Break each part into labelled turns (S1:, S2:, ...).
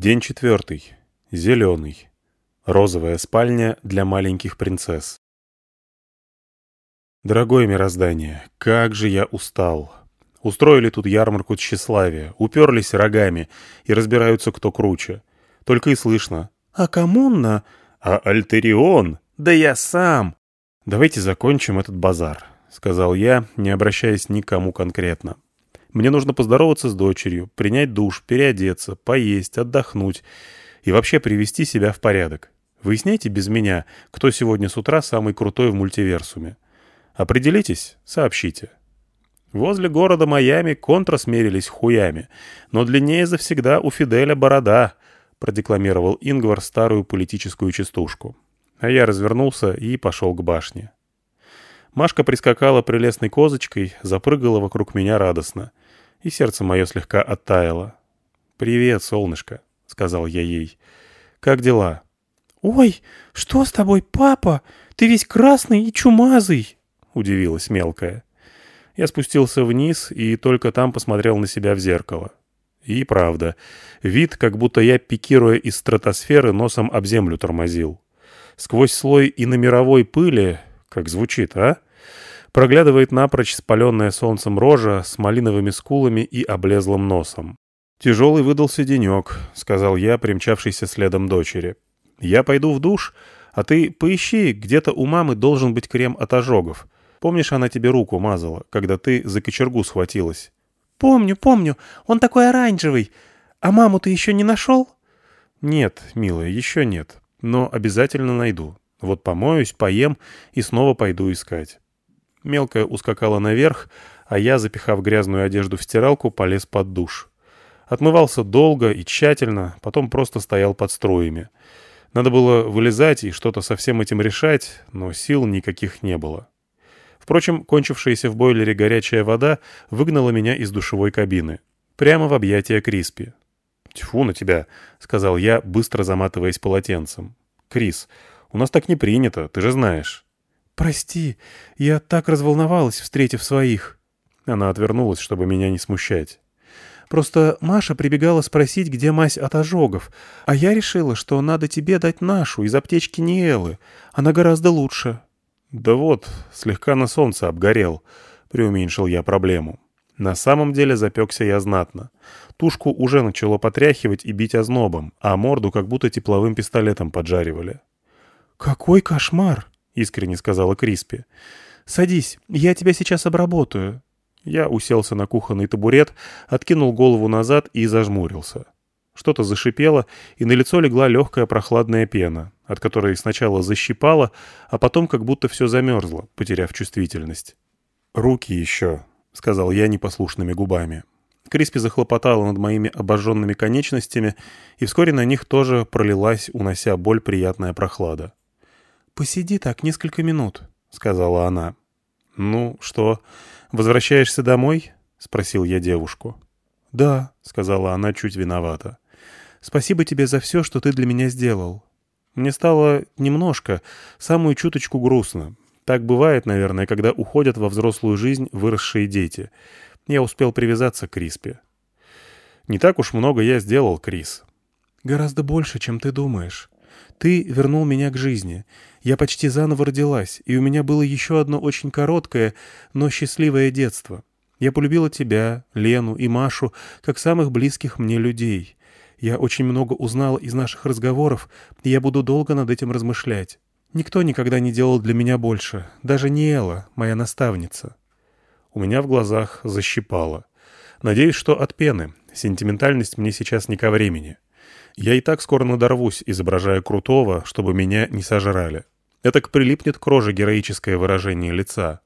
S1: День четвертый. Зеленый. Розовая спальня для маленьких принцесс. Дорогое мироздание, как же я устал. Устроили тут ярмарку тщеславия, уперлись рогами и разбираются, кто круче. Только и слышно. «А коммуна?» «А Альтерион?» «Да я сам!» «Давайте закончим этот базар», — сказал я, не обращаясь ни к кому конкретно. Мне нужно поздороваться с дочерью, принять душ, переодеться, поесть, отдохнуть и вообще привести себя в порядок. Выясняйте без меня, кто сегодня с утра самый крутой в мультиверсуме. Определитесь, сообщите. Возле города Майами контра смерились хуями, но длиннее завсегда у Фиделя борода, продекламировал Ингвар старую политическую частушку. А я развернулся и пошел к башне. Машка прискакала прелестной козочкой, запрыгала вокруг меня радостно. И сердце мое слегка оттаяло. «Привет, солнышко», — сказал я ей. «Как дела?»
S2: «Ой, что с тобой, папа? Ты весь красный и чумазый!» — удивилась мелкая.
S1: Я спустился вниз и только там посмотрел на себя в зеркало. И правда, вид, как будто я, пикируя из стратосферы, носом об землю тормозил. Сквозь слой иномировой пыли, как звучит, а? Проглядывает напрочь спаленная солнцем рожа с малиновыми скулами и облезлым носом. «Тяжелый выдался денек», — сказал я, примчавшийся следом дочери. «Я пойду в душ, а ты поищи, где-то у мамы должен быть крем от ожогов. Помнишь, она тебе руку мазала, когда ты за кочергу схватилась?»
S2: «Помню, помню. Он такой оранжевый. А маму ты еще не нашел?»
S1: «Нет, милая, еще нет. Но обязательно найду. Вот помоюсь, поем и снова пойду искать». Мелкая ускакала наверх, а я, запихав грязную одежду в стиралку, полез под душ. Отмывался долго и тщательно, потом просто стоял под струями. Надо было вылезать и что-то со всем этим решать, но сил никаких не было. Впрочем, кончившаяся в бойлере горячая вода выгнала меня из душевой кабины. Прямо в объятия Криспи. «Тьфу на тебя», — сказал я, быстро заматываясь полотенцем. «Крис, у нас так не принято, ты же знаешь».
S2: «Прости, я так разволновалась, встретив своих».
S1: Она отвернулась, чтобы меня не смущать.
S2: «Просто Маша прибегала спросить, где мазь от ожогов, а я решила, что надо тебе дать нашу из аптечки Ниэлы. Она гораздо лучше».
S1: «Да вот, слегка на солнце обгорел», — преуменьшил я проблему. На самом деле запекся я знатно. Тушку уже начало потряхивать и бить ознобом, а морду как будто тепловым пистолетом поджаривали.
S2: «Какой кошмар!» Искренне сказала Криспи. «Садись, я тебя сейчас обработаю».
S1: Я уселся на кухонный табурет, откинул голову назад и зажмурился. Что-то зашипело, и на лицо легла легкая прохладная пена, от которой сначала защипало, а потом как будто все замерзло, потеряв чувствительность. «Руки еще», — сказал я непослушными губами. Криспи захлопотала над моими обожженными конечностями, и вскоре на них тоже пролилась, унося боль, приятная прохлада.
S2: «Посиди так несколько минут», — сказала она.
S1: «Ну, что, возвращаешься домой?» — спросил я девушку.
S2: «Да», — сказала она чуть виновата. «Спасибо тебе за все, что ты для меня сделал».
S1: Мне стало немножко, самую чуточку грустно. Так бывает, наверное, когда уходят во взрослую жизнь выросшие дети. Я успел привязаться к Криспе. Не так уж много я сделал, Крис.
S2: «Гораздо больше, чем ты думаешь. Ты вернул меня к жизни. Я почти заново родилась, и у меня было еще одно очень короткое, но счастливое детство. Я полюбила тебя, Лену и Машу, как самых близких мне людей. Я очень много узнала из наших разговоров, и я буду долго над этим размышлять. Никто никогда не делал для меня больше, даже не Элла, моя наставница.
S1: У меня в глазах защипало. Надеюсь, что от пены. Сентиментальность мне сейчас не ко времени. Я и так скоро надорвусь, изображая крутого, чтобы меня не сожрали. Это прилипнет к роже героическое выражение лица.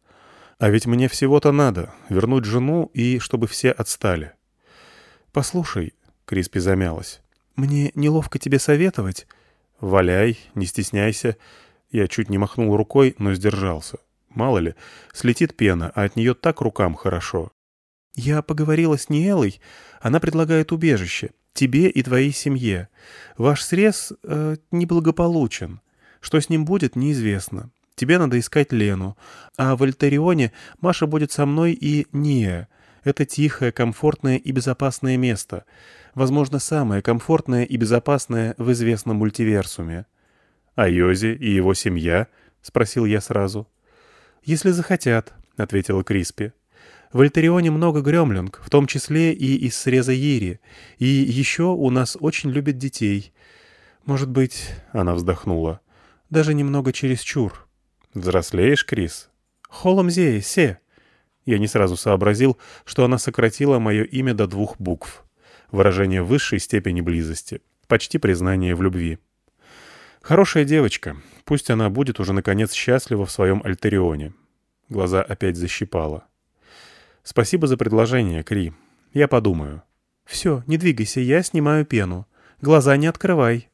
S1: А ведь мне всего-то надо — вернуть жену и чтобы все отстали.
S2: «Послушай», — Криспи замялась, — «мне неловко тебе советовать».
S1: «Валяй, не стесняйся». Я чуть не махнул рукой, но сдержался. Мало ли, слетит пена, а от нее так рукам хорошо.
S2: «Я поговорила с Ниэлой. Она предлагает убежище. Тебе и твоей семье. Ваш срез э, неблагополучен. Что с ним будет, неизвестно. Тебе надо искать Лену. А в Альтерионе Маша будет со мной и Ния. Это тихое, комфортное и безопасное место. Возможно, самое комфортное и безопасное в известном мультиверсуме.
S1: «А Йози и его семья?» — спросил я сразу.
S2: «Если захотят», — ответила Криспи. «В Альтерионе много гремлинг, в том числе и из среза Ири. И еще у нас очень любят детей. Может быть...» — она вздохнула. «Даже немного чересчур».
S1: «Взрослеешь, Крис?»
S2: «Холомзея, се!» Я не сразу сообразил, что она сократила мое имя до двух букв. Выражение высшей степени близости. Почти признание в любви. Хорошая девочка. Пусть она будет уже, наконец, счастлива в своем альтерионе. Глаза опять защипала. Спасибо за предложение, Кри. Я подумаю. Все, не двигайся, я снимаю пену. Глаза не открывай.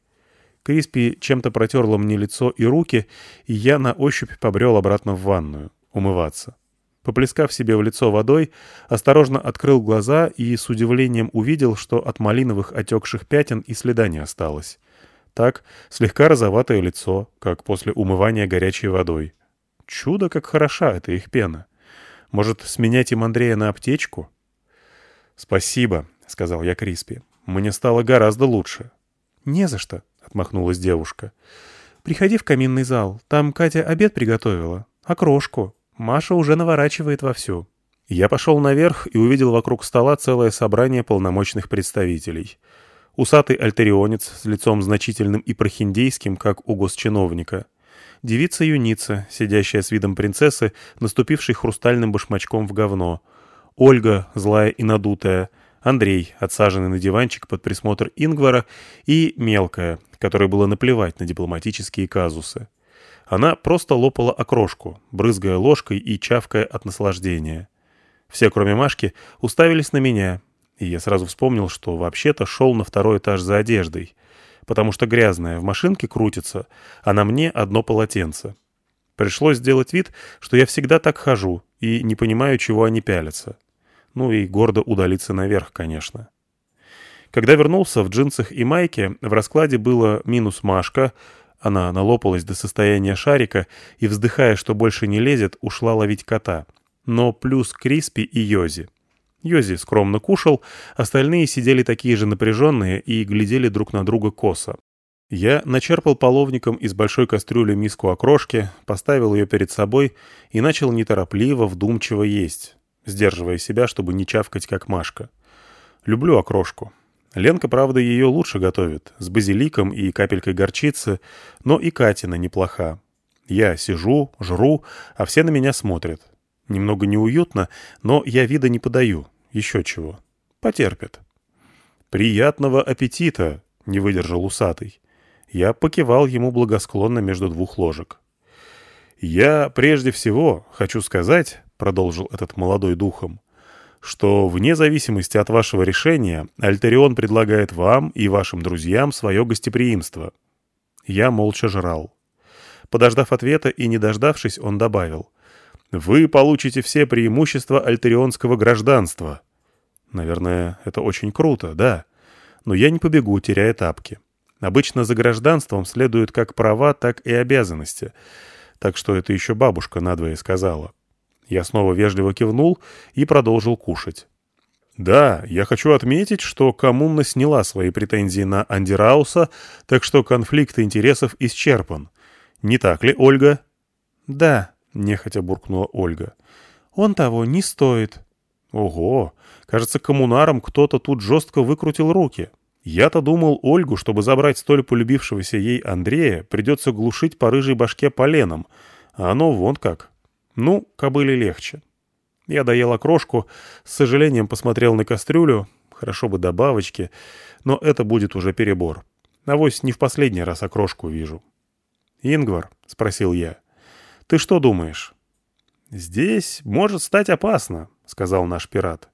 S2: Криспи чем-то протерла мне лицо и руки, и я на ощупь побрел обратно в ванную, умываться. Поплескав себе в лицо водой, осторожно открыл глаза и с удивлением увидел, что от малиновых отекших пятен и следа не осталось. Так, слегка розоватое лицо, как после умывания горячей водой. Чудо, как хороша эта их пена. Может, сменять им Андрея на аптечку? «Спасибо», — сказал я Криспи. «Мне стало гораздо лучше».
S1: «Не за что», — отмахнулась девушка.
S2: «Приходи в каминный зал. Там Катя обед приготовила. Окрошку. Маша уже наворачивает вовсю».
S1: Я пошел наверх и увидел вокруг стола целое собрание полномочных представителей — Усатый альтерионец с лицом значительным и прохиндейским, как у госчиновника. Девица-юница, сидящая с видом принцессы, наступившей хрустальным башмачком в говно. Ольга, злая и надутая. Андрей, отсаженный на диванчик под присмотр Ингвара. И мелкая, которой было наплевать на дипломатические казусы. Она просто лопала окрошку, брызгая ложкой и чавкая от наслаждения. Все, кроме Машки, уставились на меня, и я сразу вспомнил, что вообще-то шел на второй этаж за одеждой, потому что грязная в машинке крутится, а на мне одно полотенце. Пришлось сделать вид, что я всегда так хожу и не понимаю, чего они пялятся. Ну и гордо удалиться наверх, конечно. Когда вернулся в джинсах и майке, в раскладе было минус Машка, она налопалась до состояния шарика и, вздыхая, что больше не лезет, ушла ловить кота. Но плюс Криспи и Йози. Йози скромно кушал, остальные сидели такие же напряженные и глядели друг на друга косо. Я начерпал половником из большой кастрюли миску окрошки, поставил ее перед собой и начал неторопливо, вдумчиво есть, сдерживая себя, чтобы не чавкать, как Машка. Люблю окрошку. Ленка, правда, ее лучше готовит, с базиликом и капелькой горчицы, но и Катина неплоха. Я сижу, жру, а все на меня смотрят. Немного неуютно, но я вида не подаю. Еще чего. Потерпят. «Приятного аппетита!» — не выдержал усатый. Я покивал ему благосклонно между двух ложек. «Я прежде всего хочу сказать, — продолжил этот молодой духом, — что вне зависимости от вашего решения Альтерион предлагает вам и вашим друзьям свое гостеприимство». Я молча жрал. Подождав ответа и не дождавшись, он добавил — вы получите все преимущества альтерионского гражданства. Наверное, это очень круто, да. Но я не побегу, теряя тапки. Обычно за гражданством следуют как права, так и обязанности. Так что это еще бабушка надвое сказала. Я снова вежливо кивнул и продолжил кушать. Да, я хочу отметить, что коммуна сняла свои претензии на Андерауса, так что конфликт интересов исчерпан. Не так ли, Ольга?
S2: Да, — нехотя буркнула Ольга. «Он того не стоит».
S1: «Ого! Кажется, коммунарам кто-то тут жестко выкрутил руки. Я-то думал, Ольгу, чтобы забрать столь полюбившегося ей Андрея, придется глушить по рыжей башке поленом, а оно вон как. Ну, кобыле легче». Я доел окрошку, с сожалением посмотрел на кастрюлю, хорошо бы добавочки, но это будет уже перебор. Авось не в последний раз окрошку вижу. «Ингвар?» — спросил я. — ты что думаешь?» «Здесь может стать опасно», — сказал наш пират.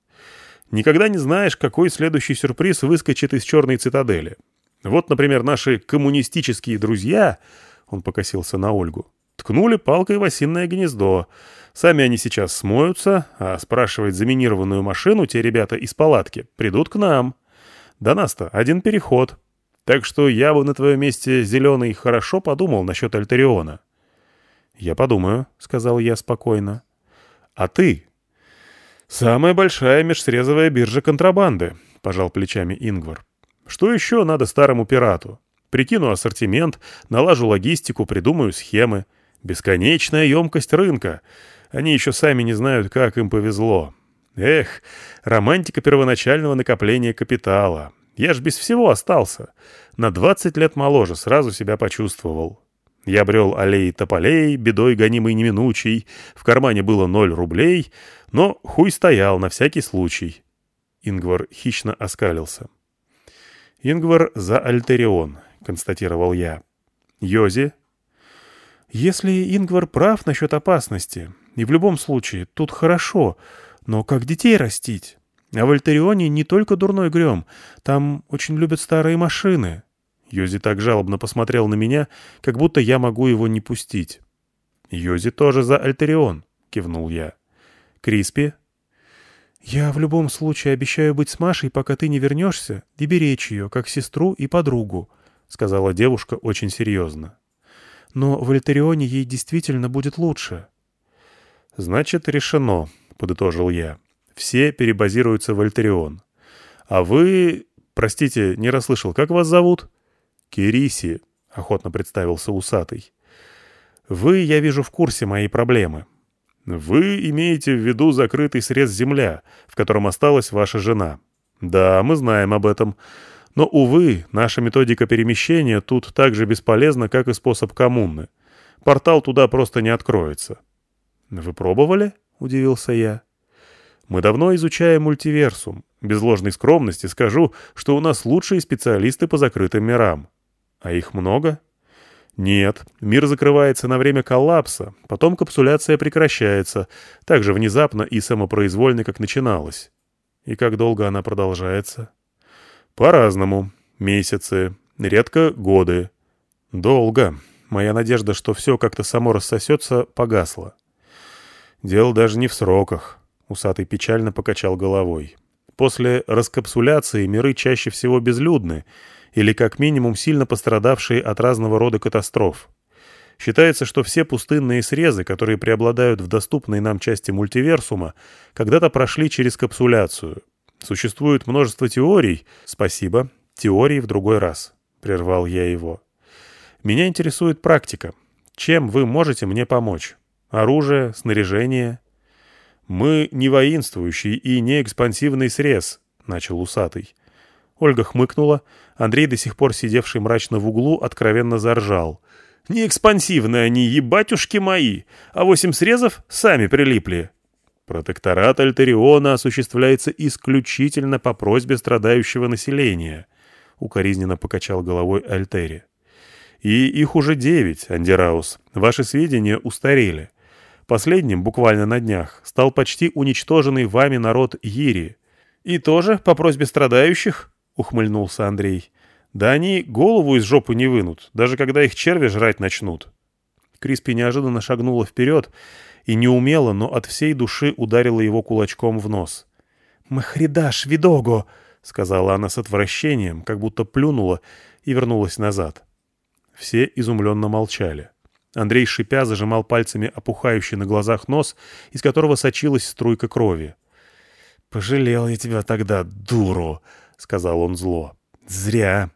S1: «Никогда не знаешь, какой следующий сюрприз выскочит из черной цитадели. Вот, например, наши коммунистические друзья...» Он покосился на Ольгу. «Ткнули палкой в осиное гнездо. Сами они сейчас смоются, а спрашивать заминированную машину те ребята из палатки придут к нам. До нас-то один переход. Так что я бы на твоем месте, Зеленый, хорошо подумал насчет Альтериона».
S2: «Я подумаю», — сказал я спокойно. «А ты?»
S1: «Самая большая межсрезовая биржа контрабанды», — пожал плечами Ингвар. «Что еще надо старому пирату? Прикину ассортимент, налажу логистику, придумаю схемы. Бесконечная емкость рынка. Они еще сами не знают, как им повезло. Эх, романтика первоначального накопления капитала. Я ж без всего остался. На 20 лет моложе сразу себя почувствовал. Я брел аллеи тополей, бедой гонимый неминучий. В кармане было ноль рублей, но хуй стоял на всякий случай. Ингвар хищно оскалился. «Ингвар за Альтерион», — констатировал я. «Йози?» «Если Ингвар прав насчет опасности, и в любом случае тут хорошо, но как детей растить? А в Альтерионе не только дурной грем, там очень любят старые машины». Йози так жалобно посмотрел на меня, как будто я могу его не пустить. «Йози тоже за Альтерион», — кивнул я. «Криспи?» «Я в любом случае обещаю быть с Машей, пока ты не вернешься, и беречь ее, как сестру и подругу», — сказала девушка очень серьезно. «Но в Альтерионе ей действительно будет лучше». «Значит, решено», — подытожил я. «Все перебазируются в Альтерион. А вы... Простите, не расслышал, как вас зовут?» «Кириси», — охотно представился усатый. «Вы, я вижу, в курсе моей проблемы. Вы имеете в виду закрытый срез земля, в котором осталась ваша жена. Да, мы знаем об этом. Но, увы, наша методика перемещения тут так же бесполезна, как и способ коммуны. Портал туда просто не откроется». «Вы пробовали?» — удивился я. «Мы давно изучаем мультиверсум. Без ложной скромности скажу, что у нас лучшие специалисты по закрытым мирам. А их много? Нет, мир закрывается на время коллапса, потом капсуляция прекращается, так же внезапно и самопроизвольно, как начиналась. И как долго она продолжается? По-разному. Месяцы, редко годы. Долго. Моя надежда, что все как-то само рассосется, погасла. Дело даже не в сроках. Усатый печально покачал головой. После раскапсуляции миры чаще всего безлюдны, или как минимум сильно пострадавшие от разного рода катастроф. Считается, что все пустынные срезы, которые преобладают в доступной нам части мультиверсума, когда-то прошли через капсуляцию. Существует множество теорий. Спасибо. Теории в другой раз. Прервал я его. Меня интересует практика. Чем вы можете мне помочь? Оружие, снаряжение? Мы не воинствующий и не экспансивный срез, начал усатый. Ольга хмыкнула. Андрей, до сих пор сидевший мрачно в углу, откровенно заржал. «Не экспансивные они, ебатюшки мои! А восемь срезов сами прилипли!» Протекторат Альтериона осуществляется исключительно по просьбе страдающего населения, — укоризненно покачал головой Альтери. И их уже девять, Андераус. Ваши сведения устарели. Последним, буквально на днях, стал почти уничтоженный вами народ Ири. И тоже по просьбе страдающих? — ухмыльнулся Андрей. «Да они голову из жопы не вынут, даже когда их черви жрать начнут». Криспи неожиданно шагнула вперед и неумело, но от всей души ударила его кулачком в нос. «Махридаш, видого!» — сказала она с отвращением, как будто плюнула и вернулась назад. Все изумленно молчали. Андрей, шипя, зажимал пальцами опухающий на глазах нос, из которого сочилась струйка крови. «Пожалел я тебя тогда, дуру!» — сказал он зло. «Зря».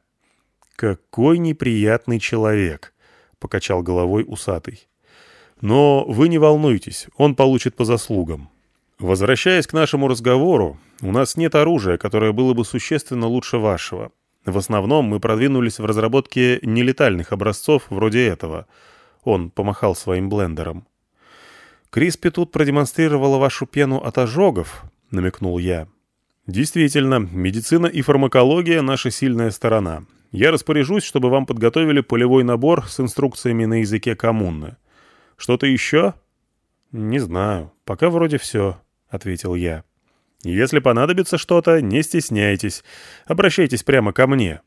S1: «Какой неприятный человек», — покачал головой усатый. «Но вы не волнуйтесь, он получит по заслугам. Возвращаясь к нашему разговору, у нас нет оружия, которое было бы существенно лучше вашего. В основном мы продвинулись в разработке нелетальных образцов вроде этого». Он помахал своим блендером. «Криспи тут продемонстрировала вашу пену от ожогов», — намекнул я. Действительно, медицина и фармакология — наша сильная сторона. Я распоряжусь, чтобы вам подготовили полевой набор с инструкциями на языке коммуны. Что-то еще? Не знаю. Пока вроде все, — ответил я. Если понадобится что-то, не стесняйтесь. Обращайтесь прямо ко мне.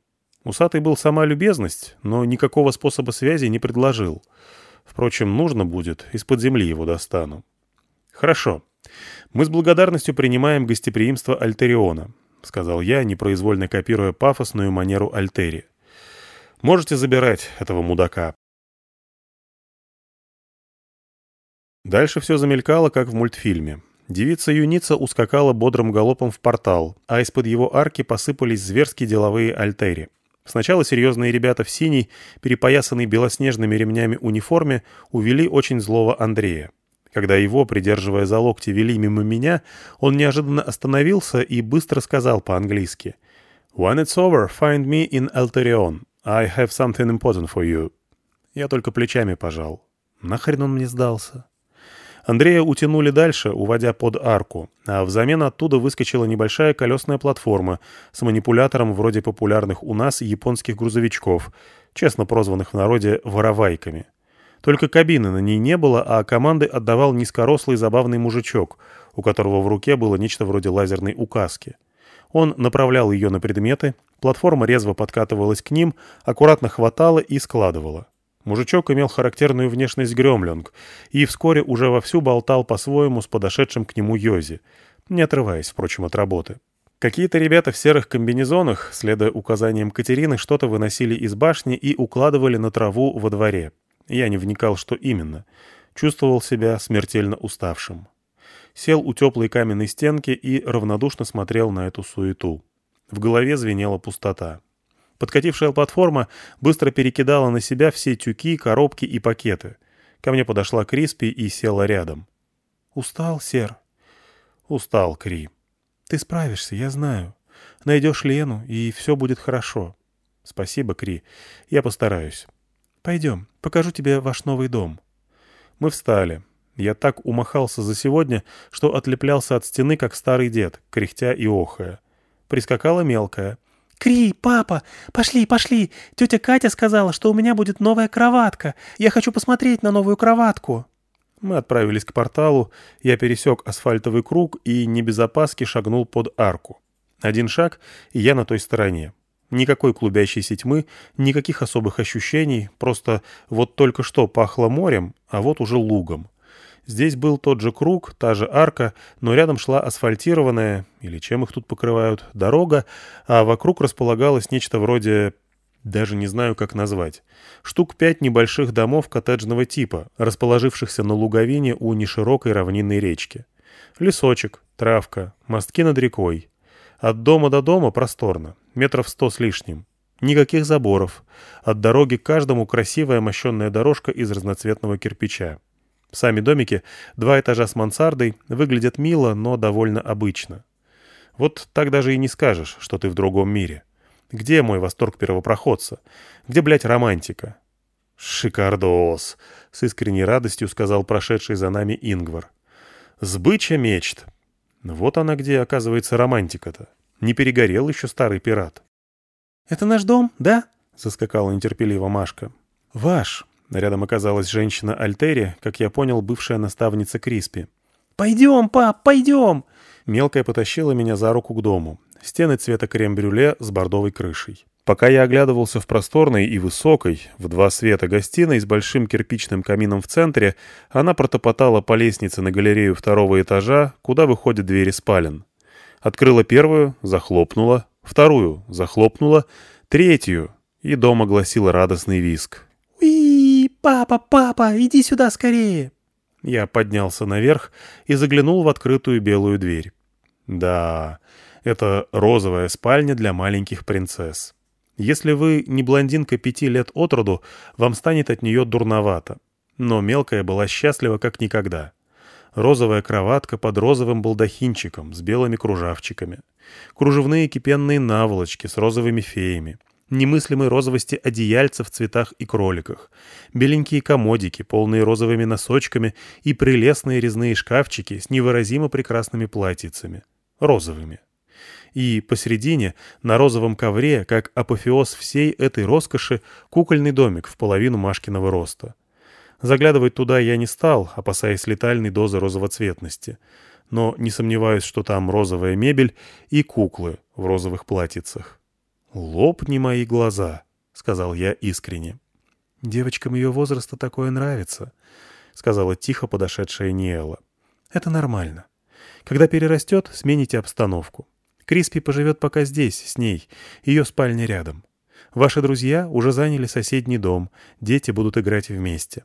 S1: Усатый был сама любезность, но никакого способа связи не предложил. Впрочем, нужно будет, из-под земли его достану. Хорошо. «Мы с благодарностью принимаем гостеприимство Альтериона», — сказал я, непроизвольно копируя пафосную манеру Альтери. «Можете забирать этого мудака». Дальше все замелькало, как в мультфильме. Девица-юница ускакала бодрым галопом в портал, а из-под его арки посыпались зверские деловые альтери. Сначала серьезные ребята в синей, перепоясанной белоснежными ремнями униформе, увели очень злого Андрея. Когда его, придерживая за локти, вели мимо меня, он неожиданно остановился и быстро сказал по-английски «When it's over, find me in Alterion. I have something important for you». Я только плечами пожал. Нахрен он мне сдался? Андрея утянули дальше, уводя под арку, а взамен оттуда выскочила небольшая колесная платформа с манипулятором вроде популярных у нас японских грузовичков, честно прозванных в народе «воровайками». Только кабины на ней не было, а команды отдавал низкорослый забавный мужичок, у которого в руке было нечто вроде лазерной указки. Он направлял ее на предметы, платформа резво подкатывалась к ним, аккуратно хватала и складывала. Мужичок имел характерную внешность гремлинг и вскоре уже вовсю болтал по-своему с подошедшим к нему Йози, не отрываясь, впрочем, от работы. Какие-то ребята в серых комбинезонах, следуя указаниям Катерины, что-то выносили из башни и укладывали на траву во дворе. Я не вникал, что именно. Чувствовал себя смертельно уставшим. Сел у теплой каменной стенки и равнодушно смотрел на эту суету. В голове звенела пустота. Подкатившая платформа быстро перекидала на себя все тюки, коробки и пакеты. Ко мне подошла Криспи и села рядом.
S2: «Устал, Сер?»
S1: «Устал, Кри».
S2: «Ты справишься, я знаю. Найдешь Лену, и все будет хорошо».
S1: «Спасибо, Кри. Я постараюсь».
S2: «Пойдем, покажу тебе ваш новый дом».
S1: Мы встали. Я так умахался за сегодня, что отлеплялся от стены, как старый дед, кряхтя и охая. Прискакала мелкая.
S3: «Кри, папа, пошли, пошли! Тетя Катя сказала, что у меня будет новая кроватка. Я хочу посмотреть на новую кроватку».
S1: Мы отправились к порталу, я пересек асфальтовый круг и не без опаски шагнул под арку. Один шаг, и я на той стороне. Никакой клубящейся тьмы, никаких особых ощущений, просто вот только что пахло морем, а вот уже лугом. Здесь был тот же круг, та же арка, но рядом шла асфальтированная, или чем их тут покрывают, дорога, а вокруг располагалось нечто вроде... даже не знаю, как назвать. Штук пять небольших домов коттеджного типа, расположившихся на луговине у неширокой равнинной речки. Лесочек, травка, мостки над рекой. От дома до дома просторно, метров сто с лишним. Никаких заборов. От дороги к каждому красивая мощенная дорожка из разноцветного кирпича. Сами домики, два этажа с мансардой, выглядят мило, но довольно обычно. Вот так даже и не скажешь, что ты в другом мире. Где мой восторг первопроходца? Где, блядь, романтика? «Шикардос!» — с искренней радостью сказал прошедший за нами Ингвар. «Сбыча мечт!» Вот она где, оказывается, романтика-то. Не перегорел еще старый пират.
S3: «Это наш дом, да?»
S1: — заскакала нетерпеливо Машка.
S2: «Ваш»,
S1: Рядом оказалась женщина Альтери, как я понял, бывшая наставница Криспи.
S3: «Пойдем, пап, пойдем!»
S1: Мелкая потащила меня за руку к дому. Стены цвета крем-брюле с бордовой крышей. Пока я оглядывался в просторной и высокой, в два света гостиной с большим кирпичным камином в центре, она протопотала по лестнице на галерею второго этажа, куда выходят двери спален. Открыла первую, захлопнула, вторую, захлопнула, третью, и дом огласил радостный виск.
S3: «Папа, папа, иди сюда скорее!»
S1: Я поднялся наверх и заглянул в открытую белую дверь. Да, это розовая спальня для маленьких принцесс. Если вы не блондинка пяти лет от роду, вам станет от нее дурновато. Но мелкая была счастлива как никогда. Розовая кроватка под розовым балдахинчиком с белыми кружавчиками. Кружевные кипенные наволочки с розовыми феями немыслимой розовости одеяльца в цветах и кроликах, беленькие комодики, полные розовыми носочками, и прелестные резные шкафчики с невыразимо прекрасными платьицами. Розовыми. И посередине, на розовом ковре, как апофеоз всей этой роскоши, кукольный домик в половину Машкиного роста. Заглядывать туда я не стал, опасаясь летальной дозы розовоцветности. Но не сомневаюсь, что там розовая мебель и куклы в розовых платьицах. «Лопни мои глаза», — сказал я искренне.
S2: «Девочкам ее возраста такое нравится», — сказала тихо подошедшая Ниэла. «Это нормально. Когда перерастет, смените обстановку. Криспи поживет пока здесь, с ней, ее спальня рядом. Ваши друзья уже заняли соседний дом, дети будут играть вместе.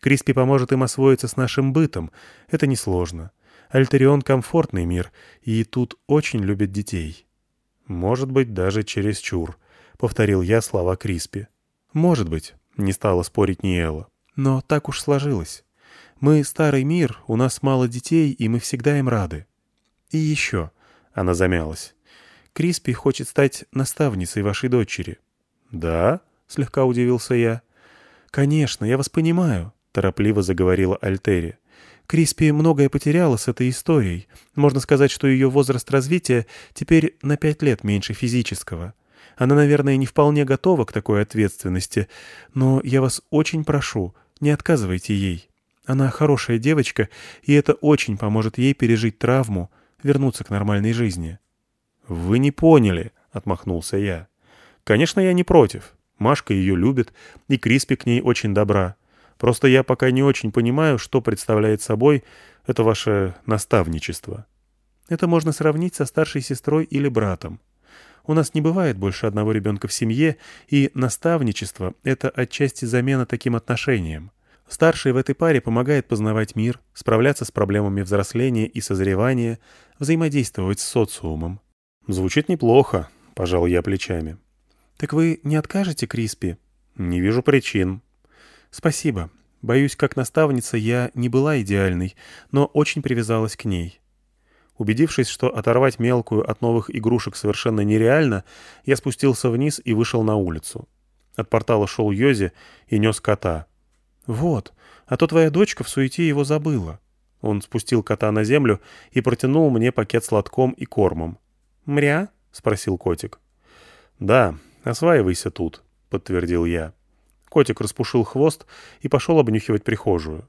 S2: Криспи поможет им освоиться с нашим бытом, это несложно. Альтерион — комфортный мир, и тут очень любят детей».
S1: «Может быть, даже чересчур», — повторил я слова Криспи.
S2: «Может быть», — не стала спорить Ниэла. «Но так уж сложилось. Мы старый мир, у нас мало детей, и мы всегда им рады. И еще», — она замялась, — «Криспи хочет стать наставницей вашей дочери».
S1: «Да?» — слегка удивился я.
S2: «Конечно, я вас понимаю», — торопливо заговорила Альтери. Криспи многое потеряла с этой историей. Можно сказать, что ее возраст развития теперь на пять лет меньше физического. Она, наверное, не вполне готова к такой ответственности, но я вас очень прошу, не отказывайте ей. Она хорошая девочка, и это очень поможет ей пережить травму, вернуться к нормальной жизни».
S1: «Вы не поняли», — отмахнулся я. «Конечно, я не против. Машка ее любит, и Криспи к ней очень добра. Просто я пока не очень понимаю, что представляет собой это ваше наставничество».
S2: «Это можно сравнить со старшей сестрой или братом. У нас не бывает больше одного ребенка в семье, и наставничество — это отчасти замена таким отношениям. Старший в этой паре помогает познавать мир, справляться с проблемами взросления и созревания, взаимодействовать с социумом.
S1: «Звучит неплохо», — пожал я плечами.
S2: «Так вы не откажете Криспи?»
S1: «Не вижу причин».
S2: «Спасибо. Боюсь, как наставница я не была идеальной, но очень привязалась к ней».
S1: Убедившись, что оторвать мелкую от новых игрушек совершенно нереально, я спустился вниз и вышел на улицу. От портала шел Йози и нес кота.
S2: «Вот, а то твоя дочка в суете его забыла».
S1: Он спустил кота на землю и протянул мне пакет с лотком и кормом.
S2: «Мря?»
S1: — спросил котик. «Да, осваивайся тут», — подтвердил я. Котик распушил хвост и пошел обнюхивать прихожую.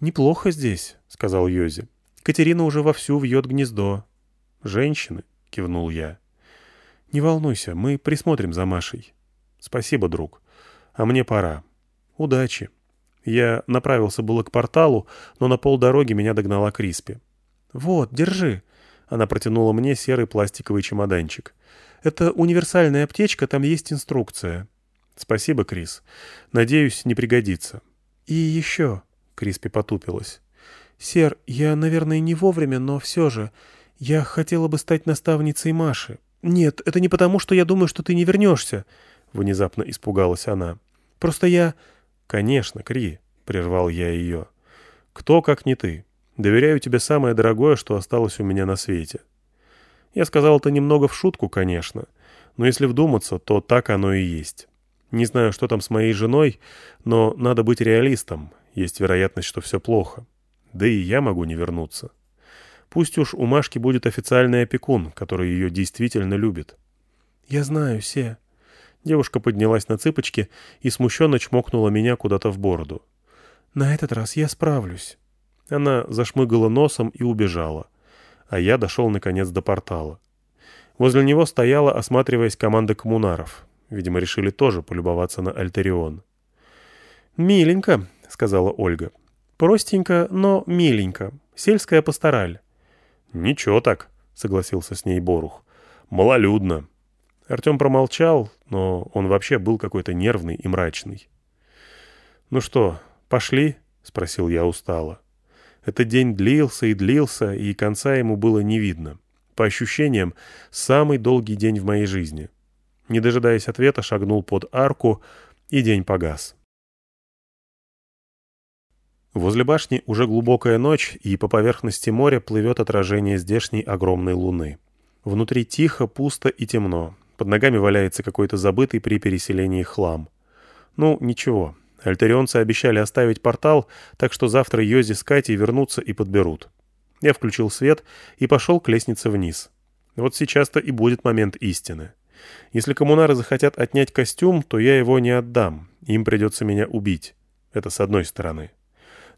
S2: «Неплохо здесь», — сказал Йози. Катерина уже вовсю вьет гнездо.
S1: «Женщины?» — кивнул я.
S2: «Не волнуйся, мы присмотрим за Машей».
S1: «Спасибо, друг. А мне пора. Удачи». Я направился было к порталу, но на полдороги меня догнала Криспи.
S2: «Вот, держи».
S1: Она протянула мне серый пластиковый чемоданчик.
S2: «Это универсальная аптечка, там есть инструкция».
S1: «Спасибо, Крис. Надеюсь, не пригодится».
S2: «И еще...» — Криспи потупилась. «Сер, я, наверное, не вовремя, но все же. Я хотела бы стать наставницей Маши. Нет, это не потому, что я думаю, что ты не вернешься», — внезапно испугалась она. «Просто я...»
S1: «Конечно, Кри», — прервал я ее. «Кто, как не ты? Доверяю тебе самое дорогое, что осталось у меня на свете». Я сказал это немного в шутку, конечно, но если вдуматься, то так оно и есть. Не знаю, что там с моей женой, но надо быть реалистом, есть вероятность, что все плохо. Да и я могу не вернуться. Пусть уж у Машки будет официальный опекун, который ее действительно любит.
S2: «Я знаю, Се».
S1: Девушка поднялась на цыпочки и смущенно чмокнула меня куда-то в бороду.
S2: «На этот раз я справлюсь».
S1: Она зашмыгала носом и убежала. А я дошел, наконец, до портала. Возле него стояла, осматриваясь, команда коммунаров. Видимо, решили тоже полюбоваться на Альтерион.
S2: «Миленько», — сказала Ольга. Простенько, но миленько. Сельская пастораль.
S1: «Ничего так», — согласился с ней Борух. «Малолюдно». Артем промолчал, но он вообще был какой-то нервный и мрачный. «Ну что, пошли?» — спросил я устало. Этот день длился и длился, и конца ему было не видно. По ощущениям, самый долгий день в моей жизни. Не дожидаясь ответа, шагнул под арку, и день погас. Возле башни уже глубокая ночь, и по поверхности моря плывет отражение здешней огромной луны. Внутри тихо, пусто и темно. Под ногами валяется какой-то забытый при переселении хлам. Ну, ничего. Альтерионцы обещали оставить портал, так что завтра Йози с Катей вернутся и подберут. Я включил свет и пошел к лестнице вниз. Вот сейчас-то и будет момент истины. Если коммунары захотят отнять костюм, то я его не отдам. Им придется меня убить. Это с одной стороны.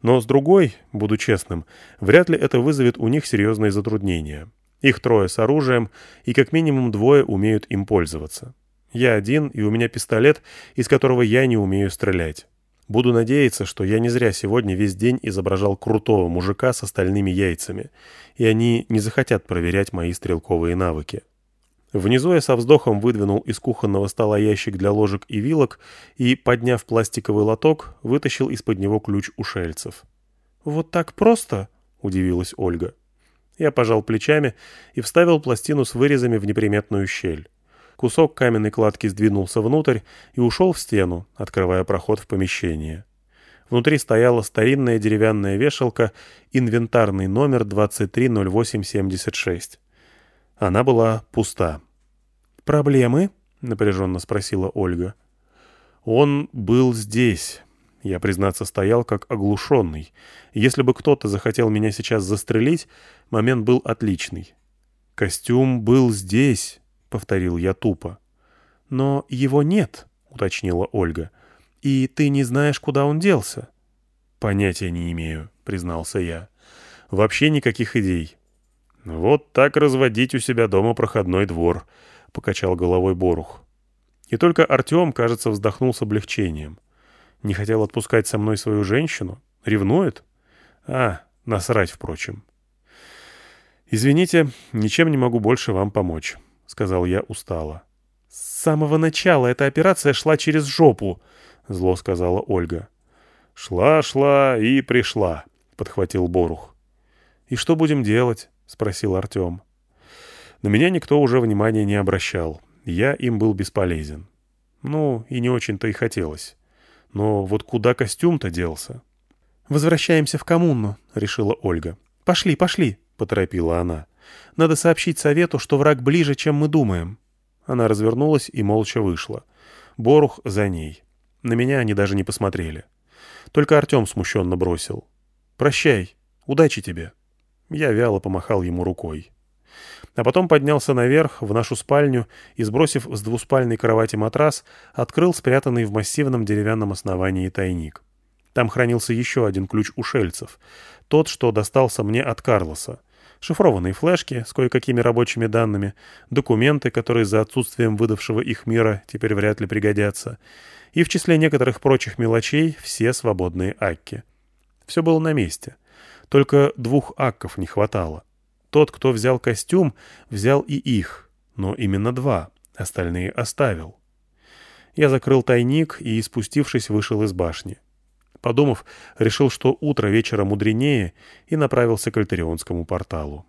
S1: Но с другой, буду честным, вряд ли это вызовет у них серьезные затруднения. Их трое с оружием, и как минимум двое умеют им пользоваться. Я один, и у меня пистолет, из которого я не умею стрелять. Буду надеяться, что я не зря сегодня весь день изображал крутого мужика с остальными яйцами, и они не захотят проверять мои стрелковые навыки. Внизу я со вздохом выдвинул из кухонного стола ящик для ложек и вилок и, подняв пластиковый лоток, вытащил из-под него ключ ушельцев.
S2: «Вот так просто?»
S1: — удивилась Ольга. Я пожал плечами и вставил пластину с вырезами в неприметную щель. Кусок каменной кладки сдвинулся внутрь и ушел в стену, открывая проход в помещение. Внутри стояла старинная деревянная вешалка, инвентарный номер 230876. Она была пуста.
S2: «Проблемы?»
S1: — напряженно спросила Ольга. «Он был здесь». Я, признаться, стоял как оглушенный. Если бы кто-то захотел меня сейчас застрелить, момент был отличный. «Костюм был здесь», — повторил я тупо.
S2: «Но его нет», — уточнила Ольга. «И ты не знаешь, куда он делся?»
S1: «Понятия не имею», — признался я. «Вообще никаких идей». «Вот так разводить у себя дома проходной двор», — покачал головой Борух. И только Артем, кажется, вздохнул с облегчением. Не хотел отпускать со мной свою женщину? Ревнует? А, насрать, впрочем. «Извините, ничем не могу больше вам помочь», — сказал я устало.
S2: «С самого начала эта операция шла через жопу», — зло сказала Ольга.
S1: «Шла, шла и пришла», — подхватил Борух.
S2: «И что будем делать?» — спросил Артем.
S1: На меня никто уже внимания не обращал. Я им был бесполезен. Ну, и не очень-то и хотелось. Но вот куда костюм-то делся?
S2: «Возвращаемся в коммуну», — решила Ольга. «Пошли, пошли», — поторопила она. «Надо сообщить совету, что враг ближе, чем мы думаем».
S1: Она развернулась и молча вышла. Борух за ней. На меня они даже не посмотрели. Только Артем смущенно бросил. «Прощай. Удачи тебе». Я вяло помахал ему рукой. А потом поднялся наверх, в нашу спальню, и, сбросив с двуспальной кровати матрас, открыл спрятанный в массивном деревянном основании тайник. Там хранился еще один ключ ушельцев. Тот, что достался мне от Карлоса. Шифрованные флешки с кое-какими рабочими данными, документы, которые за отсутствием выдавшего их мира теперь вряд ли пригодятся, и в числе некоторых прочих мелочей все свободные акки. Все было на месте. Только двух акков не хватало. Тот, кто взял костюм, взял и их, но именно два, остальные оставил. Я закрыл тайник и, спустившись, вышел из башни. Подумав, решил, что утро вечера мудренее, и направился к Альтерионскому порталу.